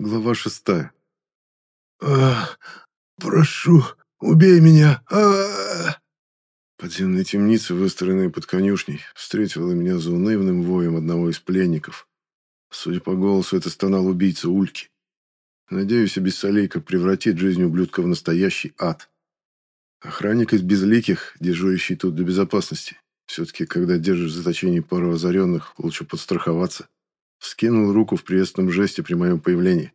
Глава шестая. «Ах, прошу, убей меня! а Подземная темница, выстроенная под конюшней, встретила меня за унывным воем одного из пленников. Судя по голосу, это стонал убийца Ульки. Надеюсь, Абиссалейка превратит жизнь ублюдка в настоящий ад. Охранник из безликих, дежурящий тут для безопасности. Все-таки, когда держишь в заточении пару озаренных, лучше подстраховаться. Вскинул руку в приветственном жесте при моем появлении.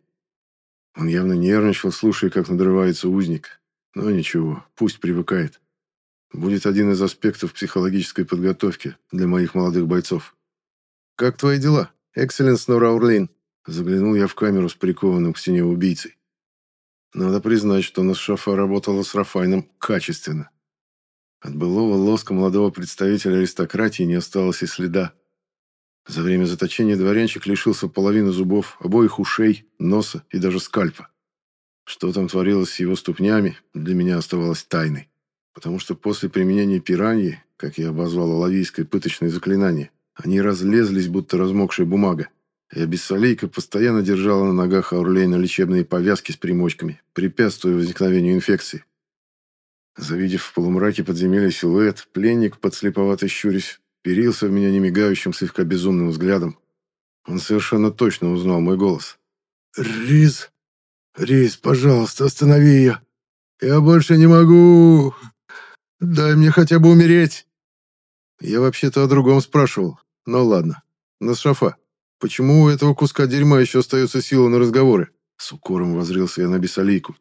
Он явно нервничал, слушая, как надрывается узник. Но ничего, пусть привыкает. Будет один из аспектов психологической подготовки для моих молодых бойцов. «Как твои дела, Экселленс Нора Урлин?» Заглянул я в камеру с прикованным к стене убийцей. Надо признать, что Насшафа работала с Рафайном качественно. От былого лоска молодого представителя аристократии не осталось и следа. За время заточения дворянчик лишился половины зубов, обоих ушей, носа и даже скальпа. Что там творилось с его ступнями, для меня оставалось тайной потому что после применения пираньи, как я обозвал алавийское пыточное заклинание, они разлезлись, будто размокшая бумага, и Абиссалейка постоянно держала на ногах Аурлейна лечебные повязки с примочками, препятствуя возникновению инфекции. Завидев в полумраке подземелья силуэт, пленник, подслеповато щурясь, перился в меня немигающим, слегка безумным взглядом. Он совершенно точно узнал мой голос. «Риз! Риз, пожалуйста, останови ее! Я больше не могу!» Дай мне хотя бы умереть!» Я вообще-то о другом спрашивал. Но ну ладно. Насшафа, почему у этого куска дерьма еще остается сила на разговоры? С укором возрился я на бесолейку.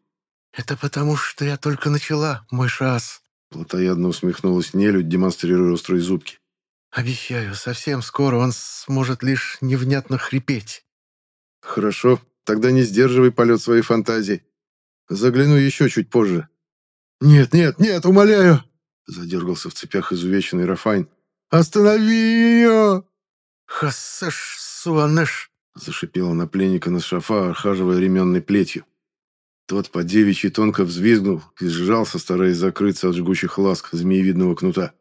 «Это потому, что я только начала, мой шас!» Платоядно усмехнулась нелюдь, демонстрируя острые зубки. «Обещаю, совсем скоро он сможет лишь невнятно хрипеть». «Хорошо, тогда не сдерживай полет своей фантазии. Загляну еще чуть позже. «Нет, нет, нет, умоляю!» Задергался в цепях изувеченный Рафайн. «Останови ее!» «Хассеш, суанеш!» Зашипела на пленника на шафа, охаживая ременной плетью. Тот по девичьи тонко взвизгнул и сжался, стараясь закрыться от жгучих ласк змеевидного кнута.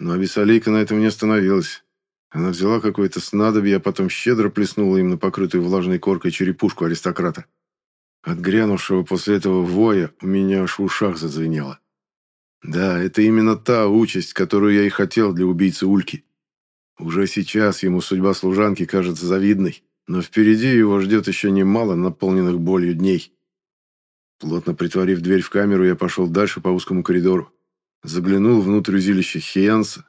Но Абиссалейка на этом не остановилась. Она взяла какое-то снадобье, а потом щедро плеснула им на покрытую влажной коркой черепушку аристократа. От грянувшего после этого воя у меня аж в ушах зазвенело. Да, это именно та участь, которую я и хотел для убийцы Ульки. Уже сейчас ему судьба служанки кажется завидной, но впереди его ждет еще немало наполненных болью дней. Плотно притворив дверь в камеру, я пошел дальше по узкому коридору. Заглянул внутрь узилища Хиенса.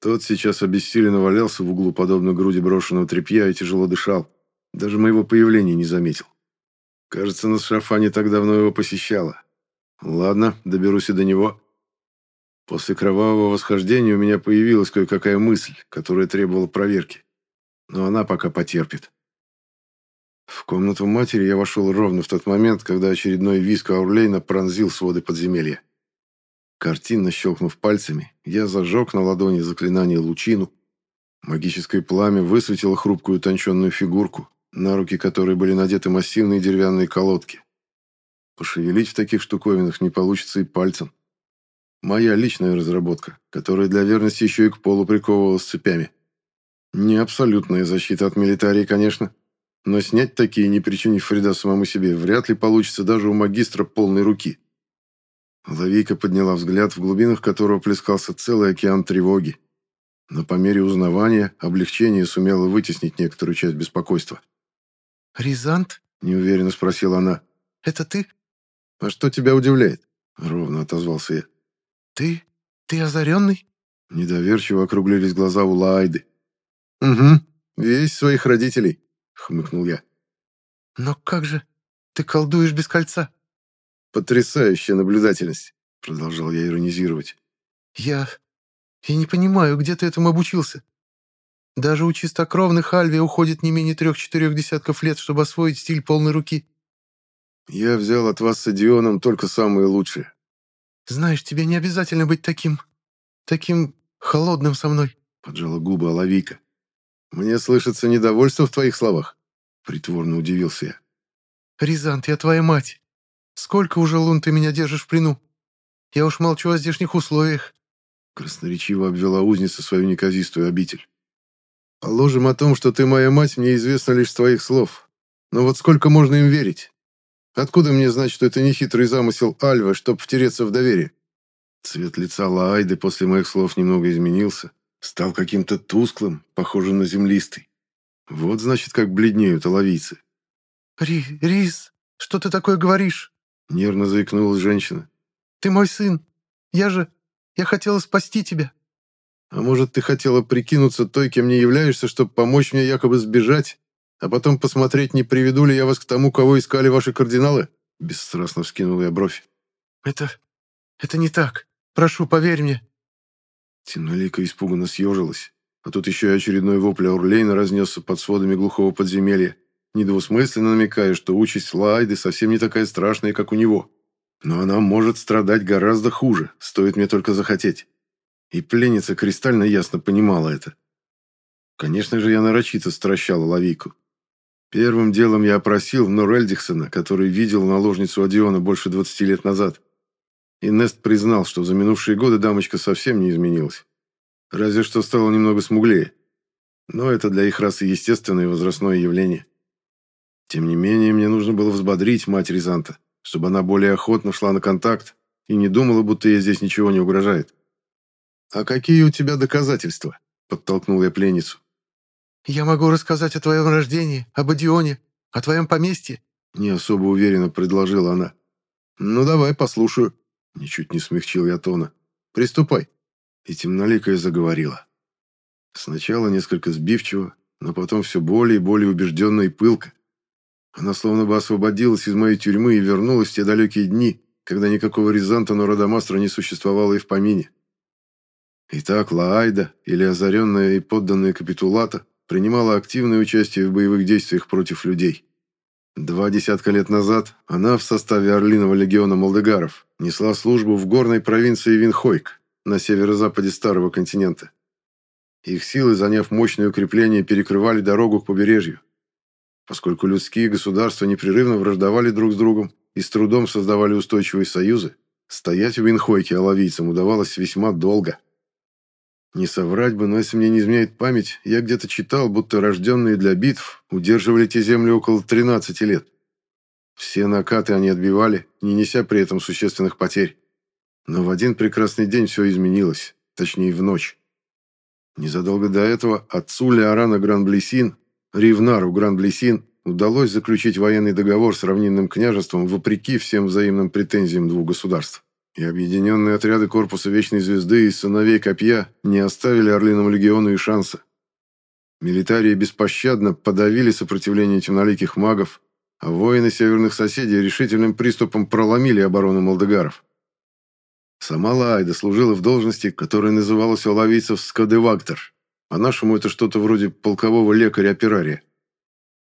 Тот сейчас обессиленно валялся в углу, подобно груди брошенного тряпья, и тяжело дышал. Даже моего появления не заметил. Кажется, на шафане так давно его посещала. Ладно, доберусь и до него. После кровавого восхождения у меня появилась кое-какая мысль, которая требовала проверки. Но она пока потерпит. В комнату матери я вошел ровно в тот момент, когда очередной виск Аурлейна пронзил своды подземелья. Картинно щелкнув пальцами, я зажег на ладони заклинание лучину. Магическое пламя высветило хрупкую утонченную фигурку, на руки которой были надеты массивные деревянные колодки. Пошевелить в таких штуковинах не получится и пальцем. Моя личная разработка, которая для верности еще и к полу приковывалась цепями. Не абсолютная защита от милитарии, конечно, но снять такие, не причинив вреда самому себе, вряд ли получится даже у магистра полной руки. Лавейка подняла взгляд, в глубинах которого плескался целый океан тревоги. Но по мере узнавания облегчение сумело вытеснить некоторую часть беспокойства. «Рязант?» — неуверенно спросила она. «Это ты?» «А что тебя удивляет?» — ровно отозвался я. «Ты? Ты озаренный?» Недоверчиво округлились глаза у Лайды. «Угу, весь своих родителей», — хмыкнул я. «Но как же? Ты колдуешь без кольца?» «Потрясающая наблюдательность», — продолжал я иронизировать. «Я... я не понимаю, где ты этому обучился?» Даже у чистокровных Альви уходит не менее трех-четырех десятков лет, чтобы освоить стиль полной руки. Я взял от вас с Адионом только самые лучшие. Знаешь, тебе не обязательно быть таким... таким холодным со мной. Поджала губы Алавика. Мне слышится недовольство в твоих словах. Притворно удивился я. Рязант, я твоя мать. Сколько уже лун ты меня держишь в плену? Я уж молчу о здешних условиях. Красноречиво обвела узница свою неказистую обитель. Положим о том, что ты моя мать, мне известно лишь с твоих слов. Но вот сколько можно им верить? Откуда мне знать, что это не хитрый замысел Альвы, чтобы втереться в доверие? Цвет лица Лаайды после моих слов немного изменился, стал каким-то тусклым, похожим на землистый. Вот, значит, как бледнеют оловийцы. «Ри, Рис, что ты такое говоришь?» Нервно заикнулась женщина. «Ты мой сын. Я же... Я хотела спасти тебя». «А может, ты хотела прикинуться той, кем не являешься, чтобы помочь мне якобы сбежать, а потом посмотреть, не приведу ли я вас к тому, кого искали ваши кардиналы?» Бесстрастно вскинул я бровь. «Это... это не так. Прошу, поверь мне». Темнолика испуганно съежилась, а тут еще и очередной вопль Аурлейна разнесся под сводами глухого подземелья, недвусмысленно намекая, что участь Лайды совсем не такая страшная, как у него. Но она может страдать гораздо хуже, стоит мне только захотеть. И пленница кристально ясно понимала это. Конечно же, я нарочито стращал лавийку. Первым делом я опросил Норельдихсона, который видел наложницу Одиона больше 20 лет назад. И Нест признал, что за минувшие годы дамочка совсем не изменилась. Разве что стала немного смуглее. Но это для их расы естественное возрастное явление. Тем не менее, мне нужно было взбодрить мать Рязанта, чтобы она более охотно шла на контакт и не думала, будто ей здесь ничего не угрожает. «А какие у тебя доказательства?» – подтолкнул я пленницу. «Я могу рассказать о твоем рождении, об Одионе, о твоем поместье», — не особо уверенно предложила она. «Ну, давай, послушаю», — ничуть не смягчил я тона. «Приступай». И темноликая заговорила. Сначала несколько сбивчиво, но потом все более и более убежденно и пылко. Она словно бы освободилась из моей тюрьмы и вернулась в те далекие дни, когда никакого Рязанта Нородомастра не существовало и в помине. Итак, Лаайда, или озаренная и подданная капитулата, принимала активное участие в боевых действиях против людей. Два десятка лет назад она в составе Орлиного легиона Молдегаров несла службу в горной провинции Винхойк на северо-западе Старого континента. Их силы, заняв мощные укрепления, перекрывали дорогу к побережью. Поскольку людские государства непрерывно враждовали друг с другом и с трудом создавали устойчивые союзы, стоять в Винхойке оловийцам удавалось весьма долго – не соврать бы, но если мне не изменяет память, я где-то читал, будто рожденные для битв удерживали те земли около 13 лет. Все накаты они отбивали, не неся при этом существенных потерь. Но в один прекрасный день все изменилось, точнее в ночь. Незадолго до этого отцу Леорана Гранблесин, Ривнару Гранблесин, удалось заключить военный договор с равнинным княжеством вопреки всем взаимным претензиям двух государств и объединенные отряды Корпуса Вечной Звезды и Сыновей Копья не оставили Орлиному легиону и шанса. Милитарии беспощадно подавили сопротивление темноликих магов, а воины северных соседей решительным приступом проломили оборону молдегаров. Сама Лаайда служила в должности, которая называлась у скадевактор, по-нашему это что-то вроде полкового лекаря-оперария.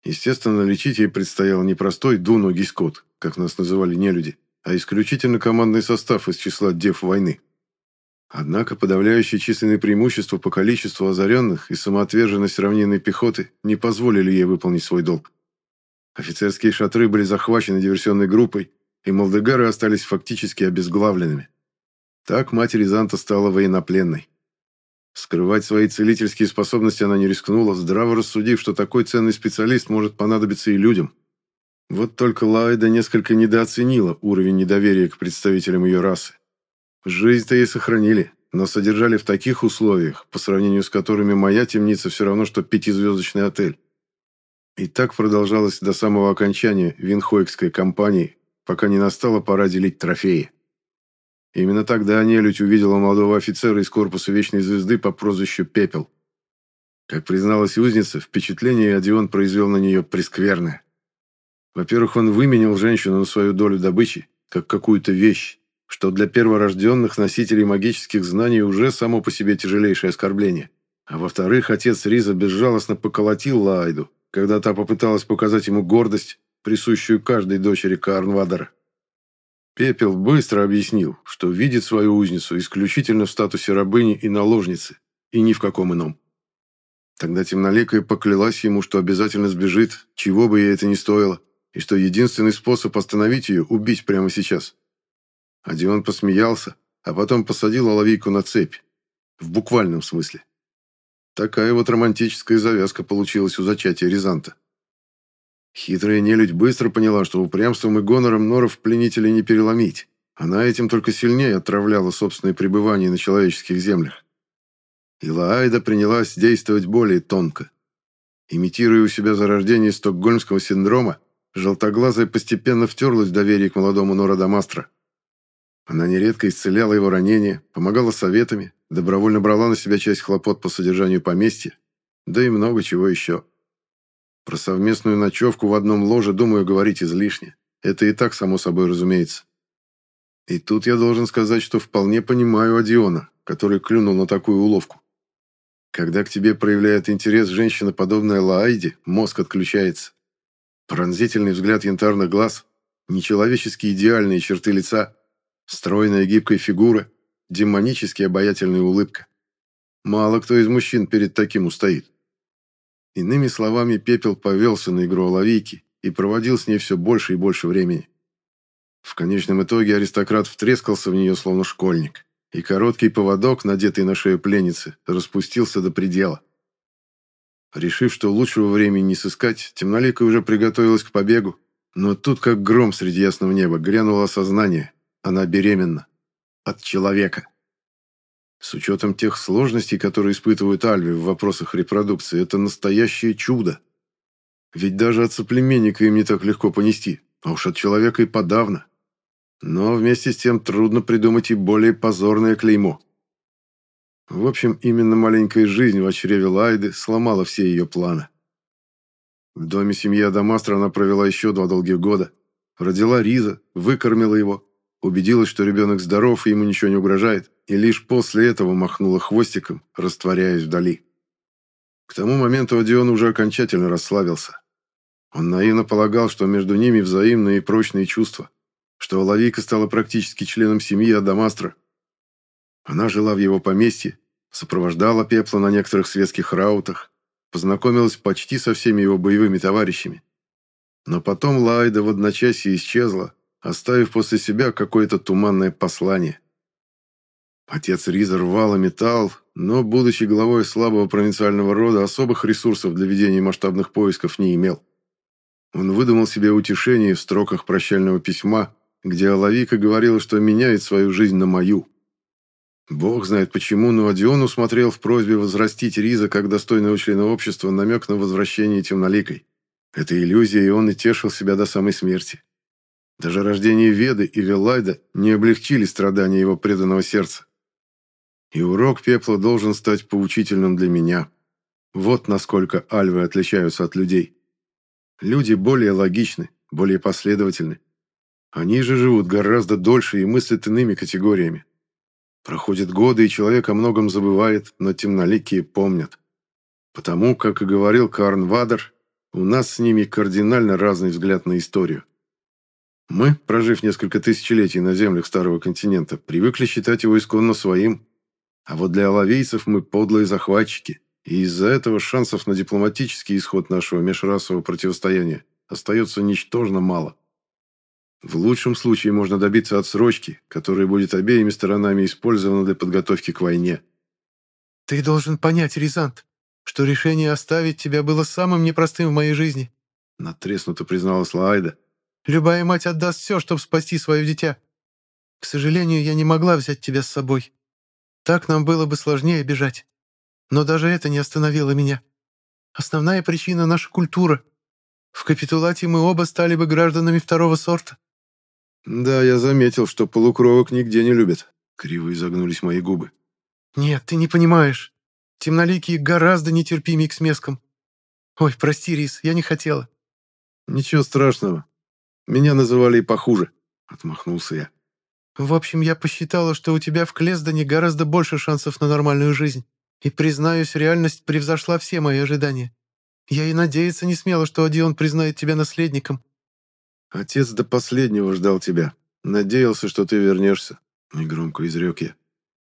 Естественно, лечить ей предстояло не простой двуногий скот, как нас называли нелюди, а исключительно командный состав из числа дев войны. Однако подавляющее численное преимущество по количеству озаренных и самоотверженность равнинной пехоты не позволили ей выполнить свой долг. Офицерские шатры были захвачены диверсионной группой, и молдегары остались фактически обезглавленными. Так мать Рязанта стала военнопленной. Скрывать свои целительские способности она не рискнула, здраво рассудив, что такой ценный специалист может понадобиться и людям. Вот только Лайда несколько недооценила уровень недоверия к представителям ее расы. Жизнь-то ей сохранили, но содержали в таких условиях, по сравнению с которыми моя темница все равно, что пятизвездочный отель. И так продолжалось до самого окончания Винхойкской кампании, пока не настала пора делить трофеи. Именно тогда нелюдь увидела молодого офицера из корпуса Вечной Звезды по прозвищу Пепел. Как призналась узница, впечатление Одион произвел на нее прескверное. Во-первых, он выменял женщину на свою долю добычи, как какую-то вещь, что для перворожденных носителей магических знаний уже само по себе тяжелейшее оскорбление. А во-вторых, отец Риза безжалостно поколотил Лайду, когда та попыталась показать ему гордость, присущую каждой дочери Каарнвадера. Пепел быстро объяснил, что видит свою узницу исключительно в статусе рабыни и наложницы, и ни в каком ином. Тогда темноликая поклялась ему, что обязательно сбежит, чего бы ей это ни стоило, и что единственный способ остановить ее – убить прямо сейчас. Адион посмеялся, а потом посадил Оловейку на цепь. В буквальном смысле. Такая вот романтическая завязка получилась у зачатия Рязанта. Хитрая нелюдь быстро поняла, что упрямством и гонором норов пленителей не переломить. Она этим только сильнее отравляла собственное пребывание на человеческих землях. Илаайда принялась действовать более тонко. Имитируя у себя зарождение стокгольмского синдрома, желтоглазая постепенно втерлась в доверие к молодому Нора Дамастро. Она нередко исцеляла его ранения, помогала советами, добровольно брала на себя часть хлопот по содержанию поместья, да и много чего еще. Про совместную ночевку в одном ложе, думаю, говорить излишне. Это и так само собой разумеется. И тут я должен сказать, что вполне понимаю Одиона, который клюнул на такую уловку. Когда к тебе проявляет интерес женщина, подобная Лаайде, мозг отключается. Пронзительный взгляд янтарных глаз, нечеловеческие идеальные черты лица, стройная гибкая фигура, демонически обаятельная улыбка. Мало кто из мужчин перед таким устоит. Иными словами, Пепел повелся на игру Оловейки и проводил с ней все больше и больше времени. В конечном итоге аристократ втрескался в нее, словно школьник, и короткий поводок, надетый на шею пленницы, распустился до предела. Решив, что лучшего времени не сыскать, темноликая уже приготовилась к побегу, но тут, как гром среди ясного неба, грянуло осознание. Она беременна. От человека. С учетом тех сложностей, которые испытывают альви в вопросах репродукции, это настоящее чудо. Ведь даже от соплеменника им не так легко понести, а уж от человека и подавно. Но вместе с тем трудно придумать и более позорное клеймо. В общем, именно маленькая жизнь в очреве Лайды сломала все ее планы. В доме семьи Адамастра она провела еще два долгих года. Родила Риза, выкормила его, убедилась, что ребенок здоров и ему ничего не угрожает, и лишь после этого махнула хвостиком, растворяясь вдали. К тому моменту Одион уже окончательно расслабился. Он наивно полагал, что между ними взаимные и прочные чувства что Лавика стала практически членом семьи Адамастра. Она жила в его поместье, сопровождала Пепла на некоторых светских раутах, познакомилась почти со всеми его боевыми товарищами. Но потом Лайда в одночасье исчезла, оставив после себя какое-то туманное послание. Отец Риза рвал и металл, но, будучи главой слабого провинциального рода, особых ресурсов для ведения масштабных поисков не имел. Он выдумал себе утешение в строках прощального письма, где Алавика говорила, что меняет свою жизнь на мою. Бог знает почему, но Одион усмотрел в просьбе возрастить Риза как достойного члена общества намек на возвращение темноликой. Это иллюзия, и он и тешил себя до самой смерти. Даже рождение Веды и Велайда не облегчили страдания его преданного сердца. И урок пепла должен стать поучительным для меня. Вот насколько альвы отличаются от людей. Люди более логичны, более последовательны, они же живут гораздо дольше и мыслят иными категориями. Проходят годы, и человек о многом забывает, но темноликие помнят. Потому, как и говорил Карн Вадер, у нас с ними кардинально разный взгляд на историю. Мы, прожив несколько тысячелетий на землях Старого континента, привыкли считать его исконно своим. А вот для алавейцев мы подлые захватчики, и из-за этого шансов на дипломатический исход нашего межрасового противостояния остается ничтожно мало. В лучшем случае можно добиться отсрочки, которая будет обеими сторонами использована для подготовки к войне. «Ты должен понять, Рязант, что решение оставить тебя было самым непростым в моей жизни», натреснуто призналась Лайда. «Любая мать отдаст все, чтобы спасти свое дитя. К сожалению, я не могла взять тебя с собой. Так нам было бы сложнее бежать. Но даже это не остановило меня. Основная причина — наша культура. В капитулате мы оба стали бы гражданами второго сорта. «Да, я заметил, что полукровок нигде не любят». Криво изогнулись мои губы. «Нет, ты не понимаешь. Темноликие гораздо нетерпимее к смескам. Ой, прости, Рис, я не хотела». «Ничего страшного. Меня называли и похуже», — отмахнулся я. «В общем, я посчитала, что у тебя в Клездане гораздо больше шансов на нормальную жизнь. И, признаюсь, реальность превзошла все мои ожидания. Я и надеяться не смела, что Одион признает тебя наследником. «Отец до последнего ждал тебя. Надеялся, что ты вернешься», — негромко изрек я.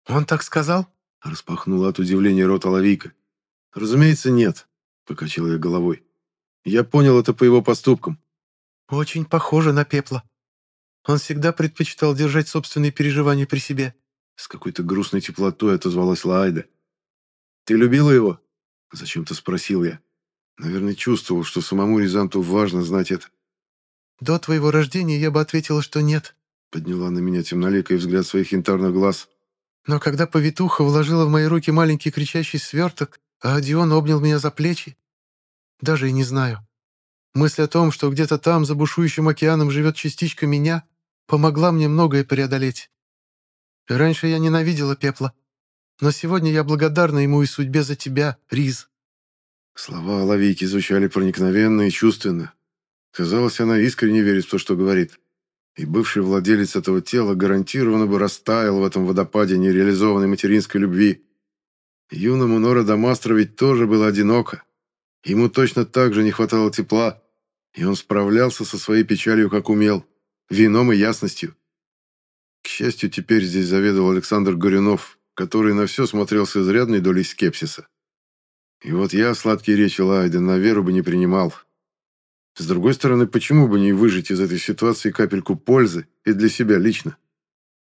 «Он так сказал?» — распахнула от удивления рот Оловийка. «Разумеется, нет», — покачал я головой. «Я понял это по его поступкам». «Очень похоже на пепла. Он всегда предпочитал держать собственные переживания при себе». С какой-то грустной теплотой отозвалась Лайда. «Ты любила его?» — зачем-то спросил я. Наверное, чувствовал, что самому Рязанту важно знать это. «До твоего рождения я бы ответила, что нет», — подняла на меня темноликий взгляд своих янтарных глаз. «Но когда повитуха вложила в мои руки маленький кричащий сверток, а Одион обнял меня за плечи, даже и не знаю. Мысль о том, что где-то там, за бушующим океаном, живет частичка меня, помогла мне многое преодолеть. И раньше я ненавидела пепла, но сегодня я благодарна ему и судьбе за тебя, Риз». Слова Лавейки звучали проникновенно и чувственно. Казалось, она искренне верит в то, что говорит. И бывший владелец этого тела гарантированно бы растаял в этом водопаде нереализованной материнской любви. Юному Нора Дамастро ведь тоже было одиноко. Ему точно так же не хватало тепла, и он справлялся со своей печалью, как умел, вином и ясностью. К счастью, теперь здесь заведовал Александр Горюнов, который на все смотрел с изрядной долей скепсиса. И вот я сладкие речи Лайды на веру бы не принимал. С другой стороны, почему бы не выжить из этой ситуации капельку пользы и для себя лично?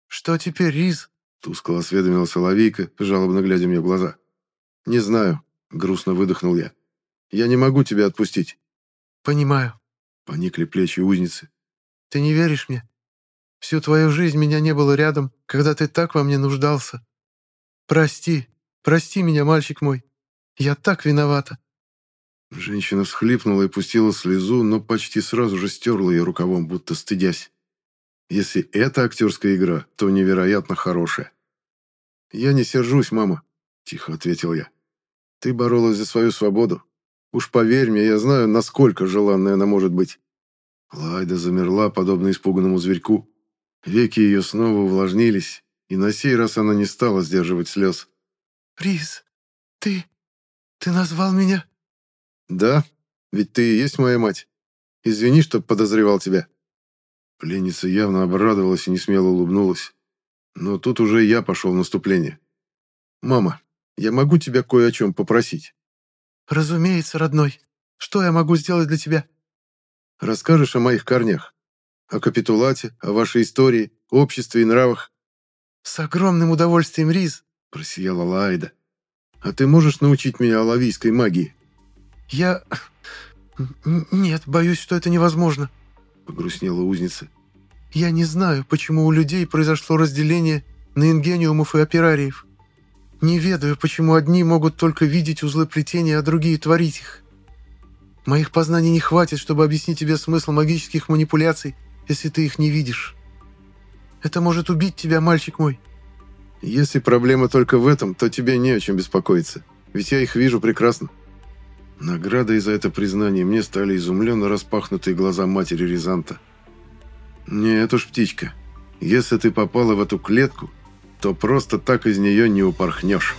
«Что теперь, Риз?» — тускло осведомила Соловейка, жалобно глядя мне в глаза. «Не знаю», — грустно выдохнул я. «Я не могу тебя отпустить». «Понимаю», — поникли плечи узницы. «Ты не веришь мне? Всю твою жизнь меня не было рядом, когда ты так во мне нуждался. Прости, прости меня, мальчик мой. Я так виновата». Женщина всхлипнула и пустила слезу, но почти сразу же стерла ее рукавом, будто стыдясь. Если это актерская игра, то невероятно хорошая. «Я не сержусь, мама», — тихо ответил я. «Ты боролась за свою свободу. Уж поверь мне, я знаю, насколько желанной она может быть». Лайда замерла, подобно испуганному зверьку. Веки ее снова увлажнились, и на сей раз она не стала сдерживать слез. «Рис, ты... ты назвал меня?» «Да, ведь ты и есть моя мать. Извини, что подозревал тебя». Пленница явно обрадовалась и несмело улыбнулась. Но тут уже я пошел в наступление. «Мама, я могу тебя кое о чем попросить?» «Разумеется, родной. Что я могу сделать для тебя?» «Расскажешь о моих корнях, о капитулате, о вашей истории, обществе и нравах?» «С огромным удовольствием, Риз», — просияла Лайда. «А ты можешь научить меня алавийской магии?» «Я... Нет, боюсь, что это невозможно», — погрустнела узница. «Я не знаю, почему у людей произошло разделение на ингениумов и операриев. Не ведаю, почему одни могут только видеть узлы плетения, а другие творить их. Моих познаний не хватит, чтобы объяснить тебе смысл магических манипуляций, если ты их не видишь. Это может убить тебя, мальчик мой». «Если проблема только в этом, то тебе не о чем беспокоиться, ведь я их вижу прекрасно». Наградой за это признание мне стали изумленно распахнутые глаза матери Рязанта. «Нет уж, птичка, если ты попала в эту клетку, то просто так из нее не упорхнешь».